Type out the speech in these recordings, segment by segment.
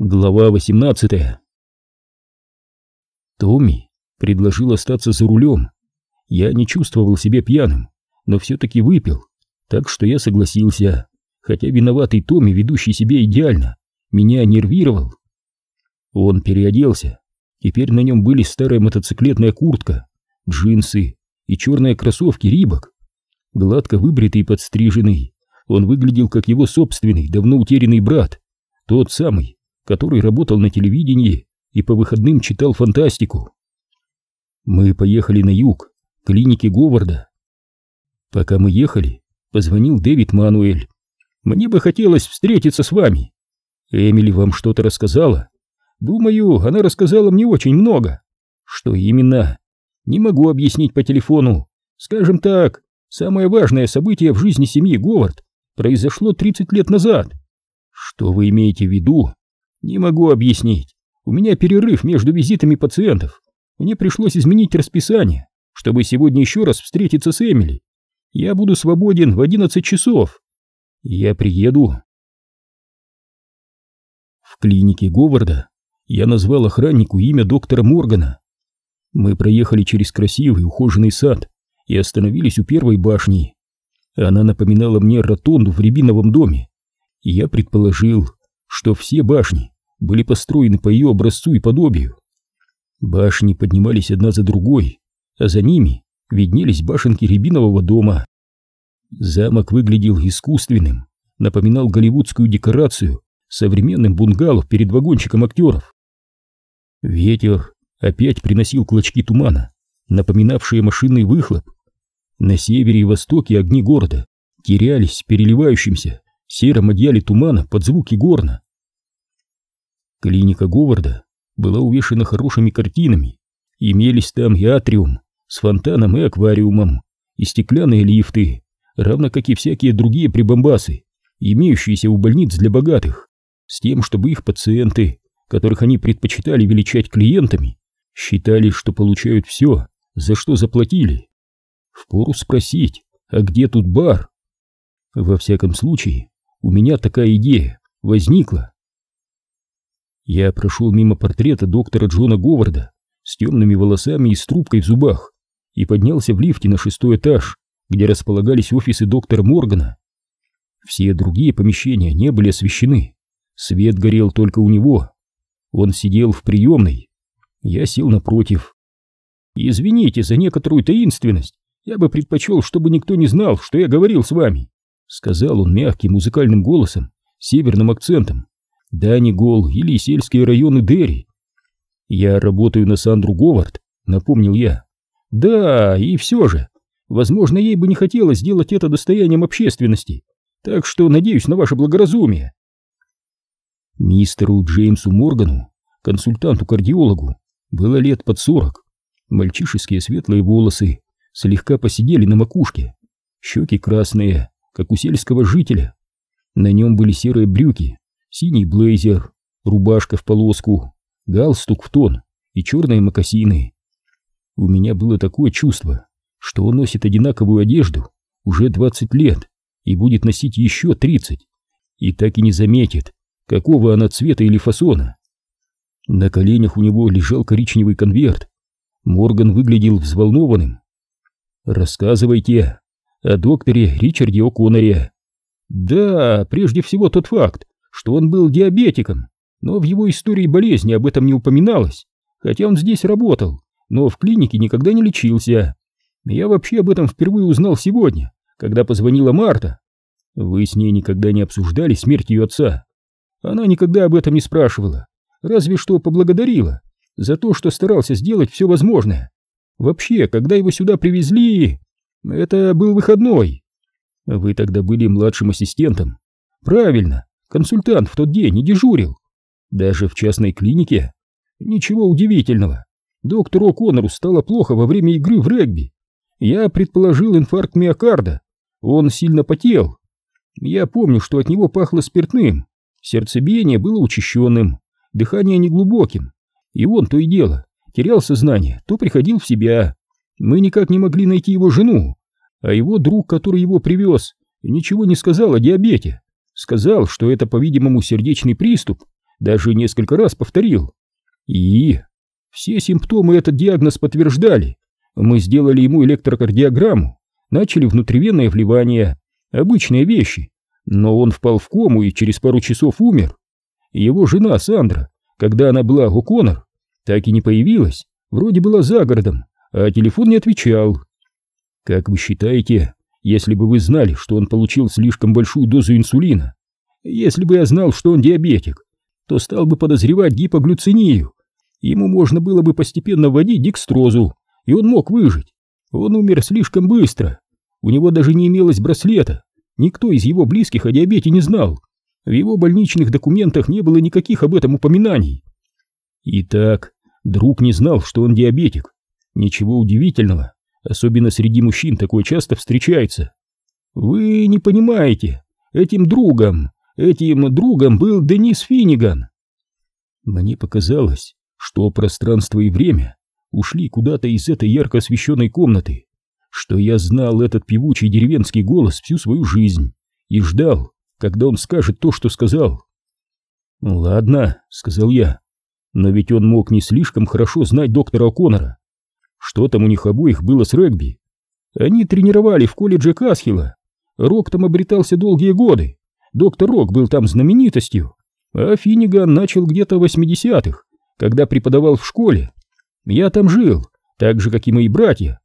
Глава 18 Томми предложил остаться за рулем. Я не чувствовал себя пьяным, но все-таки выпил, так что я согласился, хотя виноватый Томми, ведущий себя идеально, меня нервировал. Он переоделся, теперь на нем были старая мотоциклетная куртка, джинсы и черные кроссовки Рибок. Гладко выбритый и подстриженный, он выглядел как его собственный, давно утерянный брат, тот самый, который работал на телевидении и по выходным читал фантастику. Мы поехали на юг, к клинике Говарда. Пока мы ехали, позвонил Дэвид Мануэль. «Мне бы хотелось встретиться с вами». «Эмили вам что-то рассказала?» «Думаю, она рассказала мне очень много». «Что именно?» «Не могу объяснить по телефону. Скажем так, самое важное событие в жизни семьи Говард произошло 30 лет назад». «Что вы имеете в виду?» Не могу объяснить. У меня перерыв между визитами пациентов. Мне пришлось изменить расписание, чтобы сегодня еще раз встретиться с Эмили. Я буду свободен в 11 часов. Я приеду. В клинике Говарда я назвал охраннику имя доктора Моргана. Мы проехали через красивый ухоженный сад и остановились у первой башни. Она напоминала мне ротонду в рябиновом доме, и я предположил, что все башни были построены по ее образцу и подобию. Башни поднимались одна за другой, а за ними виднелись башенки рябинового дома. Замок выглядел искусственным, напоминал голливудскую декорацию современным бунгало перед вагончиком актеров. Ветер опять приносил клочки тумана, напоминавшие машинный выхлоп. На севере и востоке огни города терялись в переливающемся сером одеяле тумана под звуки горна. Клиника Говарда была увешана хорошими картинами. Имелись там и атриум с фонтаном и аквариумом, и стеклянные лифты, равно как и всякие другие прибамбасы, имеющиеся у больниц для богатых, с тем, чтобы их пациенты, которых они предпочитали величать клиентами, считали, что получают все, за что заплатили. Впору спросить, а где тут бар? Во всяком случае, у меня такая идея возникла. Я прошел мимо портрета доктора Джона Говарда с темными волосами и с трубкой в зубах и поднялся в лифте на шестой этаж, где располагались офисы доктора Моргана. Все другие помещения не были освещены, свет горел только у него. Он сидел в приемной. Я сел напротив. «Извините за некоторую таинственность, я бы предпочел, чтобы никто не знал, что я говорил с вами», сказал он мягким музыкальным голосом, северным акцентом. Дани Гол или сельские районы Дерри. Я работаю на Сандру Говард, напомнил я. Да, и все же, возможно, ей бы не хотелось сделать это достоянием общественности, так что надеюсь на ваше благоразумие. Мистеру Джеймсу Моргану, консультанту-кардиологу, было лет под сорок. Мальчишеские светлые волосы слегка посидели на макушке, щеки красные, как у сельского жителя. На нем были серые брюки, синий блейзер, рубашка в полоску, галстук в тон и черные мокасины. У меня было такое чувство, что он носит одинаковую одежду уже 20 лет и будет носить еще 30, и так и не заметит, какого она цвета или фасона. На коленях у него лежал коричневый конверт. Морган выглядел взволнованным. «Рассказывайте о докторе Ричарде О'Конноре». «Да, прежде всего тот факт, что он был диабетиком, но в его истории болезни об этом не упоминалось, хотя он здесь работал, но в клинике никогда не лечился. Я вообще об этом впервые узнал сегодня, когда позвонила Марта. Вы с ней никогда не обсуждали смерть ее отца? Она никогда об этом не спрашивала, разве что поблагодарила за то, что старался сделать все возможное. Вообще, когда его сюда привезли, это был выходной. Вы тогда были младшим ассистентом. Правильно, Консультант в тот день не дежурил. Даже в частной клинике. Ничего удивительного. Доктору О'Коннору стало плохо во время игры в регби. Я предположил инфаркт миокарда. Он сильно потел. Я помню, что от него пахло спиртным. Сердцебиение было учащенным, дыхание неглубоким. И он то и дело, терял сознание, то приходил в себя. Мы никак не могли найти его жену, а его друг, который его привез, ничего не сказал о диабете. Сказал, что это, по-видимому, сердечный приступ, даже несколько раз повторил. И все симптомы этот диагноз подтверждали. Мы сделали ему электрокардиограмму, начали внутривенное вливание, обычные вещи, но он впал в кому и через пару часов умер. Его жена Сандра, когда она была у Конор, так и не появилась, вроде была за городом, а телефон не отвечал. Как вы считаете, если бы вы знали, что он получил слишком большую дозу инсулина, если бы я знал, что он диабетик, то стал бы подозревать гипоглюцинию. Ему можно было бы постепенно вводить декстрозу, и он мог выжить. Он умер слишком быстро. У него даже не имелось браслета. Никто из его близких о диабете не знал. В его больничных документах не было никаких об этом упоминаний. Итак, друг не знал, что он диабетик. Ничего удивительного, особенно среди мужчин такое часто встречается. Вы не понимаете, этим другом, этим другом был Денис Финниган. Мне показалось, что пространство и время ушли куда-то из этой ярко освещенной комнаты, что я знал этот певучий деревенский голос всю свою жизнь и ждал, когда он скажет то, что сказал. «Ладно», — сказал я, — «но ведь он мог не слишком хорошо знать доктора О'Коннора. Что там у них обоих было с регби? Они тренировали в колледже Касхила. Рок там обретался долгие годы. Доктор Рок был там знаменитостью. А Финниган начал где-то в 80-х, когда преподавал в школе. Я там жил, так же, как и мои братья.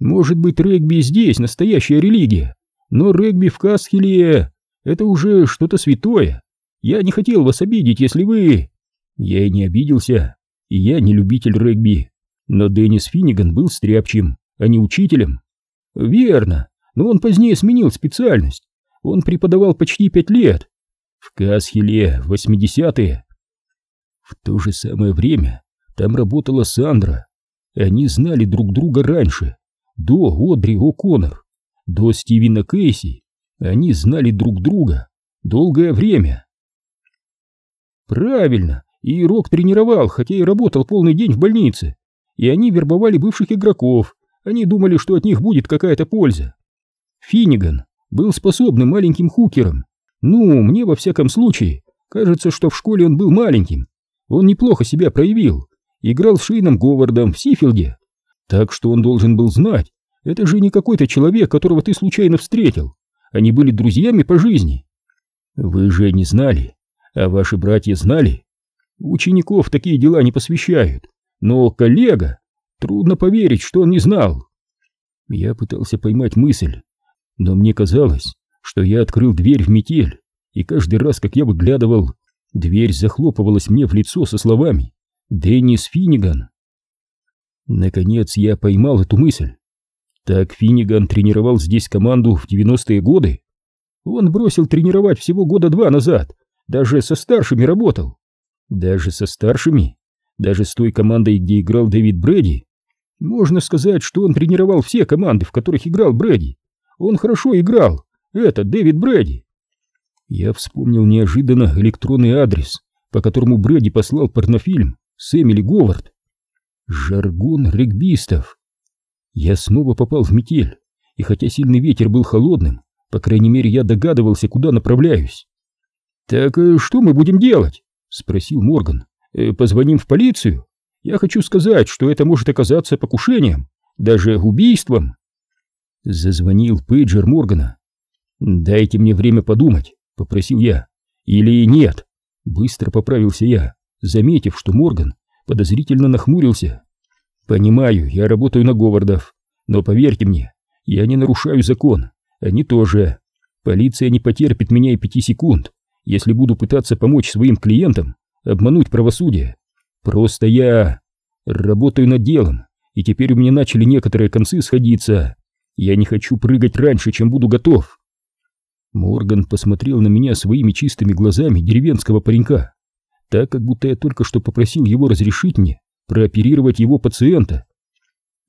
Может быть, регби здесь настоящая религия, но регби в Касхиле — это уже что-то святое. Я не хотел вас обидеть, если вы... Я и не обиделся, и я не любитель регби. Но Деннис Финниган был стряпчим, а не учителем. Верно, но он позднее сменил специальность. Он преподавал почти пять лет. В Касхиле, в 80-е. В то же самое время там работала Сандра. Они знали друг друга раньше, до Одри О'Коннор, до Стивена Кейси. Они знали друг друга долгое время. Правильно, и Рок тренировал, хотя и работал полный день в больнице и они вербовали бывших игроков, они думали, что от них будет какая-то польза. Финниган был способным маленьким хукером. Ну, мне во всяком случае, кажется, что в школе он был маленьким. Он неплохо себя проявил, играл с Шейном Говардом в Сифилде. Так что он должен был знать, это же не какой-то человек, которого ты случайно встретил. Они были друзьями по жизни. Вы же не знали, а ваши братья знали. Учеников такие дела не посвящают. Но коллега, трудно поверить, что он не знал. Я пытался поймать мысль, но мне казалось, что я открыл дверь в метель, и каждый раз, как я выглядывал, дверь захлопывалась мне в лицо со словами «Деннис Финниган». Наконец я поймал эту мысль. Так Финниган тренировал здесь команду в 90-е годы. Он бросил тренировать всего года два назад, даже со старшими работал. Даже со старшими? Даже с той командой, где играл Дэвид Брэди. Можно сказать, что он тренировал все команды, в которых играл Брэди. Он хорошо играл, это Дэвид Брэди. Я вспомнил неожиданно электронный адрес, по которому Брэди послал порнофильм с Эмили Говард. Жаргон регбистов. Я снова попал в метель, и хотя сильный ветер был холодным, по крайней мере я догадывался, куда направляюсь. «Так э, что мы будем делать?» — спросил Морган. Э, позвоним в полицию. Я хочу сказать, что это может оказаться покушением, даже убийством. Зазвонил пейджер Моргана. Дайте мне время подумать, попросил я. Или нет? Быстро поправился я, заметив, что Морган подозрительно нахмурился. Понимаю, я работаю на Говардов, но поверьте мне, я не нарушаю закон, они тоже. Полиция не потерпит меня и пяти секунд, если буду пытаться помочь своим клиентам обмануть правосудие. Просто я работаю над делом, и теперь у меня начали некоторые концы сходиться. Я не хочу прыгать раньше, чем буду готов. Морган посмотрел на меня своими чистыми глазами деревенского паренька, так как будто я только что попросил его разрешить мне прооперировать его пациента.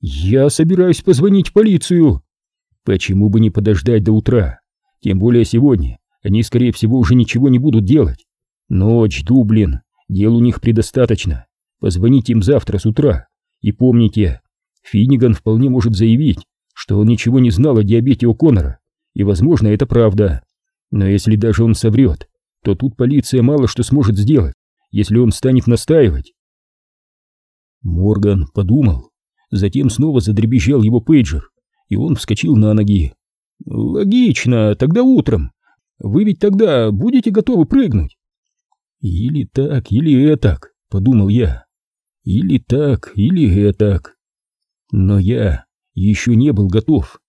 Я собираюсь позвонить в полицию. Почему бы не подождать до утра? Тем более сегодня они, скорее всего, уже ничего не будут делать. Ночь, Дублин, Дел у них предостаточно. Позвоните им завтра с утра. И помните, Финниган вполне может заявить, что он ничего не знал о диабете О'Коннора, и, возможно, это правда. Но если даже он соврет, то тут полиция мало что сможет сделать, если он станет настаивать. Морган подумал, затем снова задребезжал его пейджер, и он вскочил на ноги. «Логично, тогда утром. Вы ведь тогда будете готовы прыгнуть?» «Или так, или этак», — подумал я. «Или так, или этак». Но я еще не был готов.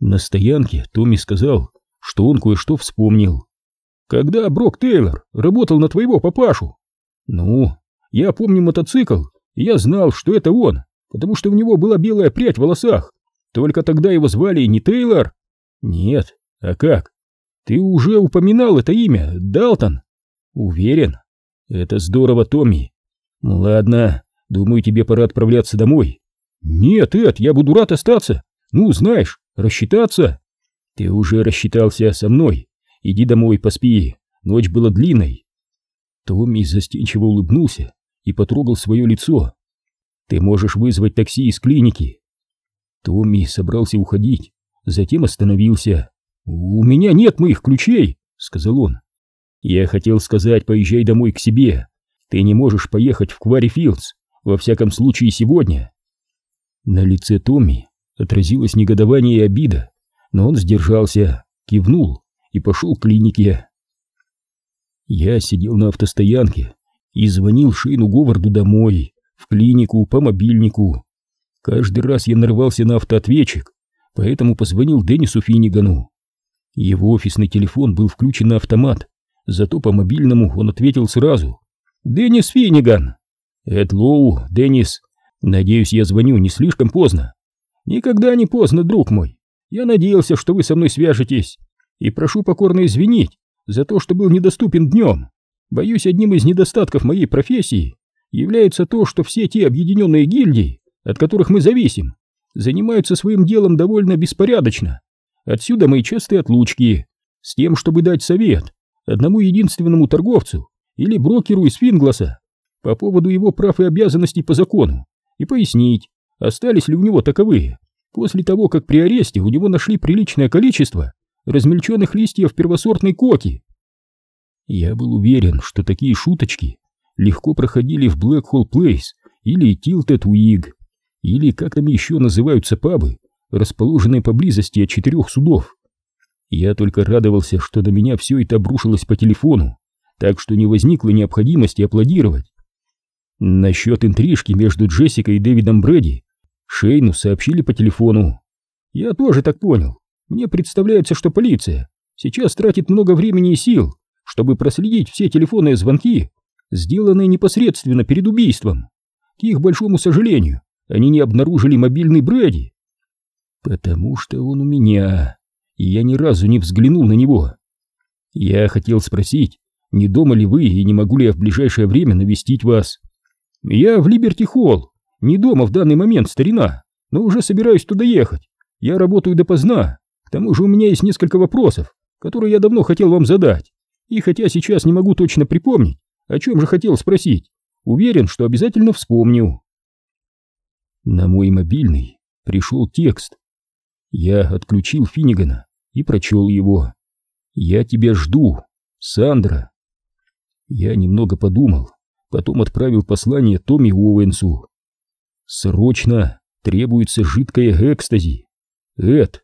На стоянке Томми сказал, что он кое-что вспомнил. «Когда Брок Тейлор работал на твоего папашу?» «Ну, я помню мотоцикл, и я знал, что это он, потому что у него была белая прядь в волосах. Только тогда его звали не Тейлор?» «Нет, а как?» «Ты уже упоминал это имя, Далтон?» «Уверен?» «Это здорово, Томми. Ладно, думаю, тебе пора отправляться домой». «Нет, Эд, я буду рад остаться. Ну, знаешь, рассчитаться». «Ты уже рассчитался со мной. Иди домой, поспи. Ночь была длинной». Томми застенчиво улыбнулся и потрогал свое лицо. «Ты можешь вызвать такси из клиники». Томми собрался уходить, затем остановился. «У меня нет моих ключей», — сказал он. «Я хотел сказать, поезжай домой к себе. Ты не можешь поехать в Квари Филдс, во всяком случае сегодня». На лице Томми отразилось негодование и обида, но он сдержался, кивнул и пошел к клинике. Я сидел на автостоянке и звонил Шейну Говарду домой, в клинику, по мобильнику. Каждый раз я нарывался на автоответчик, поэтому позвонил Деннису Финнигану. Его офисный телефон был включен на автомат, зато по мобильному он ответил сразу. «Деннис Финниган!» «Эд Лоу, Деннис, надеюсь, я звоню не слишком поздно?» «Никогда не поздно, друг мой. Я надеялся, что вы со мной свяжетесь, и прошу покорно извинить за то, что был недоступен днем. Боюсь, одним из недостатков моей профессии является то, что все те объединенные гильдии, от которых мы зависим, занимаются своим делом довольно беспорядочно. Отсюда мои частые отлучки, с тем, чтобы дать совет одному единственному торговцу или брокеру из Фингласа по поводу его прав и обязанностей по закону и пояснить, остались ли у него таковые, после того, как при аресте у него нашли приличное количество размельченных листьев первосортной коки. Я был уверен, что такие шуточки легко проходили в Блэкхолл Плейс или Tilted Wig, или как там еще называются пабы, расположенные поблизости от четырех судов. Я только радовался, что на меня все это обрушилось по телефону, так что не возникло необходимости аплодировать. Насчет интрижки между Джессикой и Дэвидом Брэди Шейну сообщили по телефону. Я тоже так понял. Мне представляется, что полиция сейчас тратит много времени и сил, чтобы проследить все телефонные звонки, сделанные непосредственно перед убийством. К их большому сожалению, они не обнаружили мобильный Брэди. Потому что он у меня, и я ни разу не взглянул на него. Я хотел спросить, не дома ли вы и не могу ли я в ближайшее время навестить вас. Я в Либерти-Холл, не дома в данный момент, старина, но уже собираюсь туда ехать. Я работаю допоздна. К тому же у меня есть несколько вопросов, которые я давно хотел вам задать. И хотя сейчас не могу точно припомнить, о чем же хотел спросить, уверен, что обязательно вспомню. На мой мобильный пришел текст. Я отключил Финнигана и прочел его. «Я тебя жду, Сандра». Я немного подумал, потом отправил послание Томми Уэйнсу. Срочно требуется жидкое экстази. Эд,